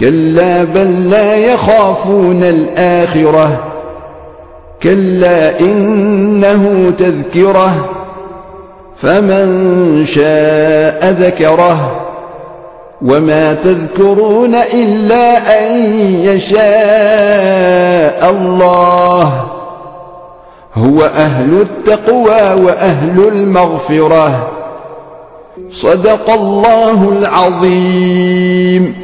كلا بل لا يخافون الآخرة. كلا إنه تذكرة. فمن شاء ذكره. وما تذكرون إلا أن يشاء الله. هو أهل التقوى وأهل المغفرة. صدق الله العظيم.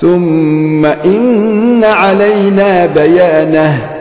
ثم إن علينا بيانه